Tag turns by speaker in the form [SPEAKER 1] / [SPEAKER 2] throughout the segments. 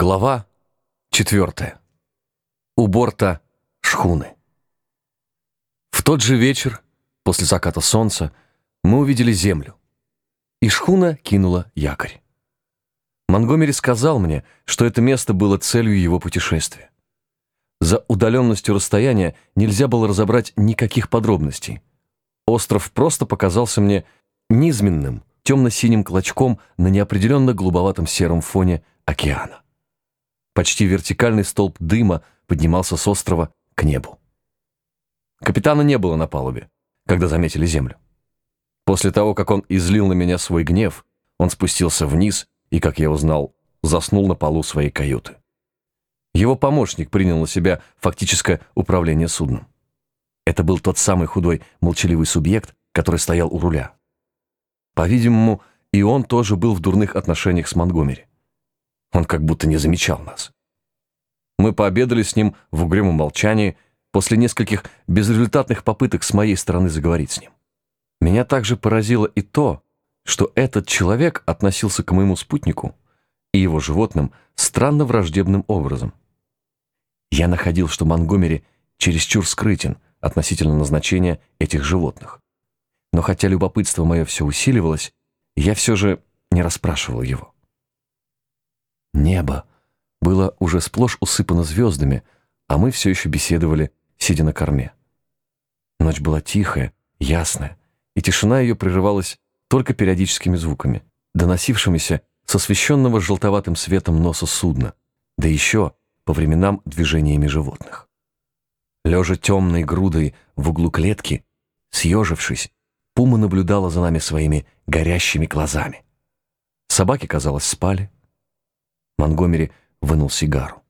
[SPEAKER 1] Глава четвертая. У борта шхуны. В тот же вечер, после заката солнца, мы увидели землю, и шхуна кинула якорь. Монгомери сказал мне, что это место было целью его путешествия. За удаленностью расстояния нельзя было разобрать никаких подробностей. Остров просто показался мне низменным, темно-синим клочком на неопределенно голубоватом сером фоне океана. Почти вертикальный столб дыма поднимался с острова к небу. Капитана не было на палубе, когда заметили землю. После того, как он излил на меня свой гнев, он спустился вниз и, как я узнал, заснул на полу своей каюты. Его помощник принял на себя фактическое управление судном. Это был тот самый худой, молчаливый субъект, который стоял у руля. По-видимому, и он тоже был в дурных отношениях с Монгомери. Он как будто не замечал нас. Мы пообедали с ним в угрюмом молчании после нескольких безрезультатных попыток с моей стороны заговорить с ним. Меня также поразило и то, что этот человек относился к моему спутнику и его животным странно враждебным образом. Я находил, что Монгомери чересчур скрытен относительно назначения этих животных. Но хотя любопытство мое все усиливалось, я все же не расспрашивал его. Небо было уже сплошь усыпано звездами, а мы все еще беседовали, сидя на корме. Ночь была тихая, ясная, и тишина ее прерывалась только периодическими звуками, доносившимися с освещенного желтоватым светом носа судна, да еще по временам движениями животных. Лежа темной грудой в углу клетки, съежившись, Пума наблюдала за нами своими горящими глазами. Собаки, казалось, спали, Монгомери вынул сигару.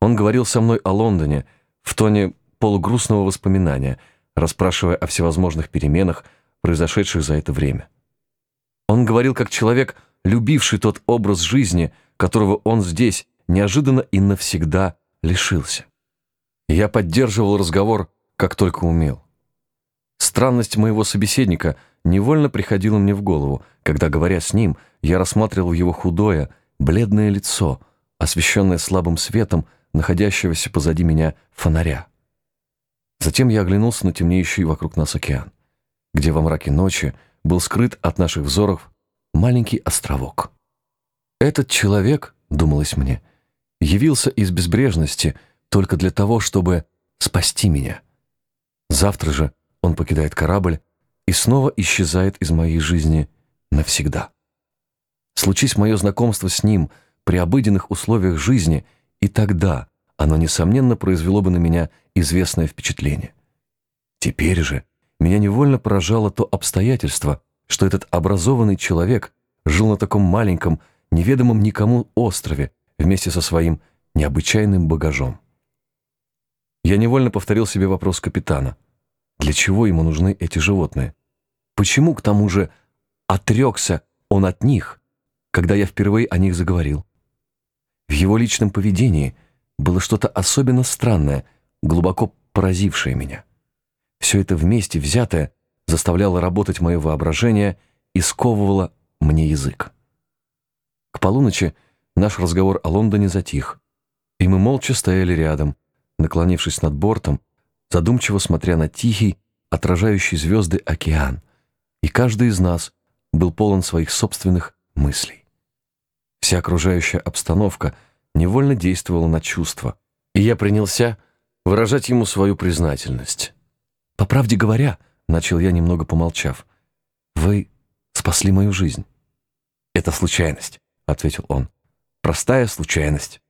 [SPEAKER 1] Он говорил со мной о Лондоне в тоне полугрустного воспоминания, расспрашивая о всевозможных переменах, произошедших за это время. Он говорил как человек, любивший тот образ жизни, которого он здесь неожиданно и навсегда лишился. Я поддерживал разговор, как только умел. Странность моего собеседника невольно приходила мне в голову, когда, говоря с ним, я рассматривал его худое, бледное лицо, освещенное слабым светом находящегося позади меня фонаря. Затем я оглянулся на темнеющий вокруг нас океан, где во мраке ночи был скрыт от наших взоров маленький островок. Этот человек, думалось мне, явился из безбрежности только для того, чтобы спасти меня. Завтра же он покидает корабль и снова исчезает из моей жизни навсегда. Случись мое знакомство с ним при обыденных условиях жизни, и тогда оно, несомненно, произвело бы на меня известное впечатление. Теперь же меня невольно поражало то обстоятельство, что этот образованный человек жил на таком маленьком, неведомом никому острове вместе со своим необычайным багажом. Я невольно повторил себе вопрос капитана. Для чего ему нужны эти животные? Почему, к тому же, отрекся он от них, когда я впервые о них заговорил. В его личном поведении было что-то особенно странное, глубоко поразившее меня. Все это вместе взятое заставляло работать мое воображение и сковывало мне язык. К полуночи наш разговор о Лондоне затих, и мы молча стояли рядом, наклонившись над бортом, задумчиво смотря на тихий, отражающий звезды океан, и каждый из нас был полон своих собственных мыслей. Вся окружающая обстановка невольно действовала на чувства, и я принялся выражать ему свою признательность. «По правде говоря», — начал я, немного помолчав, — «вы спасли мою жизнь». «Это случайность», — ответил он. «Простая случайность.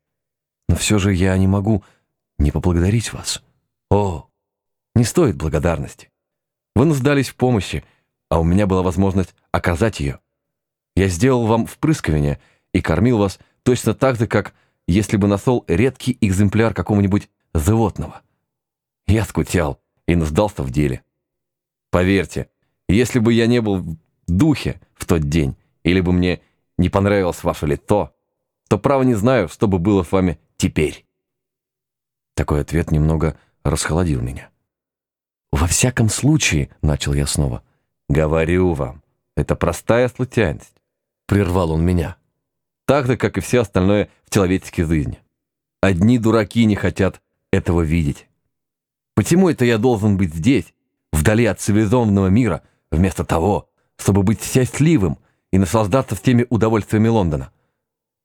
[SPEAKER 1] Но все же я не могу не поблагодарить вас. О, не стоит благодарности. Вы нуждались в помощи, а у меня была возможность оказать ее. Я сделал вам впрыскование — и кормил вас точно так же, как если бы нашел редкий экземпляр какого-нибудь животного. Я скучал и нуждался в деле. Поверьте, если бы я не был в духе в тот день, или бы мне не понравилось ваше лицо, то право не знаю, что бы было с вами теперь. Такой ответ немного расхолодил меня. «Во всяком случае», — начал я снова, — «говорю вам, это простая случайность», — прервал он меня. Так же, как и все остальное в человеческой жизни. Одни дураки не хотят этого видеть. Почему это я должен быть здесь, вдали от цивилизованного мира, вместо того, чтобы быть счастливым и наслаждаться всеми удовольствиями Лондона?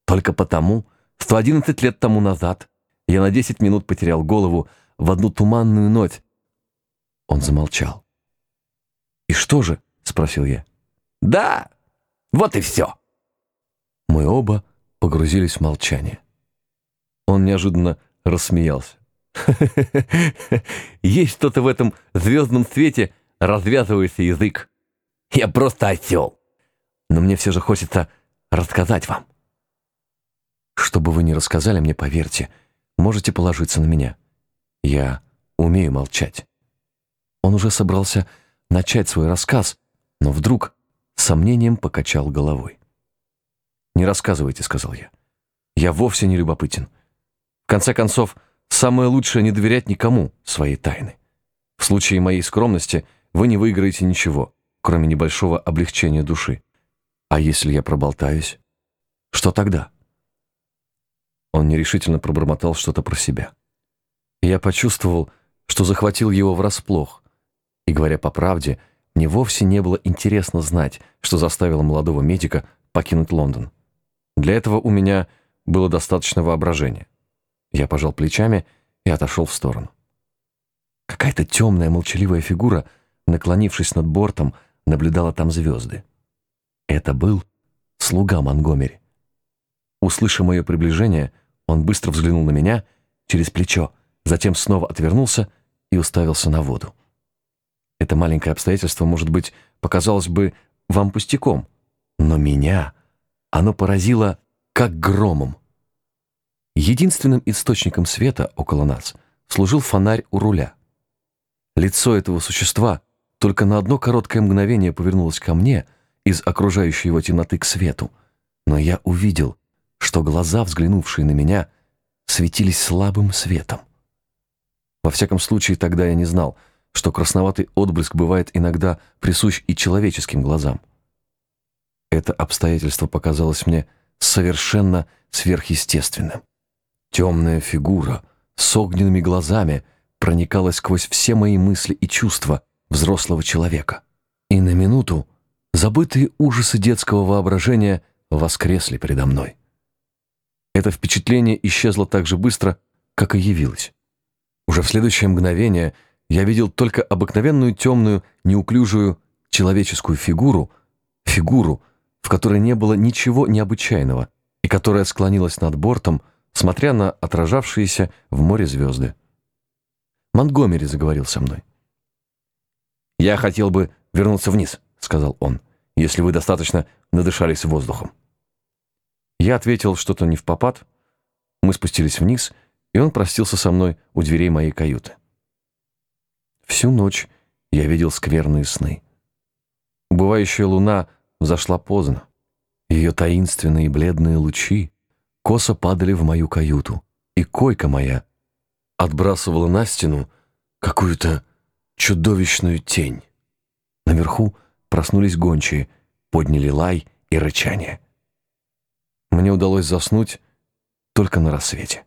[SPEAKER 1] Только потому, что 11 лет тому назад я на 10 минут потерял голову в одну туманную ночь. Он замолчал. «И что же?» — спросил я.
[SPEAKER 2] «Да, вот и все».
[SPEAKER 1] Мы оба погрузились в молчание. Он неожиданно рассмеялся. Есть что-то в этом звездном свете, развязывается язык.
[SPEAKER 2] Я просто осел.
[SPEAKER 1] Но мне все же хочется рассказать вам. Что бы вы ни рассказали мне, поверьте, можете положиться на меня. Я умею молчать. Он уже собрался начать свой рассказ, но вдруг сомнением покачал головой. «Не рассказывайте», — сказал я. «Я вовсе не любопытен. В конце концов, самое лучшее — не доверять никому своей тайны. В случае моей скромности вы не выиграете ничего, кроме небольшого облегчения души. А если я проболтаюсь, что тогда?» Он нерешительно пробормотал что-то про себя. Я почувствовал, что захватил его врасплох. И, говоря по правде, мне вовсе не было интересно знать, что заставило молодого медика покинуть Лондон. Для этого у меня было достаточно воображения. Я пожал плечами и отошел в сторону. Какая-то темная молчаливая фигура, наклонившись над бортом, наблюдала там звезды. Это был слуга Монгомери. Услышав мое приближение, он быстро взглянул на меня через плечо, затем снова отвернулся и уставился на воду. Это маленькое обстоятельство, может быть, показалось бы вам пустяком, но меня оно поразило как громом. Единственным источником света около нас служил фонарь у руля. Лицо этого существа только на одно короткое мгновение повернулось ко мне из окружающей его темноты к свету, но я увидел, что глаза, взглянувшие на меня, светились слабым светом. Во всяком случае, тогда я не знал, что красноватый отблеск бывает иногда присущ и человеческим глазам. Это обстоятельство показалось мне совершенно сверхъестественным. Темная фигура с огненными глазами проникала сквозь все мои мысли и чувства взрослого человека. И на минуту забытые ужасы детского воображения воскресли передо мной. Это впечатление исчезло так же быстро, как и явилось. Уже в следующее мгновение я видел только обыкновенную темную, неуклюжую человеческую фигуру, фигуру, в которой не было ничего необычайного и которая склонилась над бортом, смотря на отражавшиеся в море звезды. Монтгомери заговорил со мной. «Я хотел бы вернуться вниз», — сказал он, «если вы достаточно надышались воздухом». Я ответил что-то не в попад. Мы спустились вниз, и он простился со мной у дверей моей каюты. Всю ночь я видел скверные сны. Убывающая луна взошла поздно. Ее таинственные бледные лучи косо падали в мою каюту, и койка моя отбрасывала на стену какую-то чудовищную тень. Наверху проснулись гончие, подняли лай и рычание. Мне удалось заснуть только на рассвете.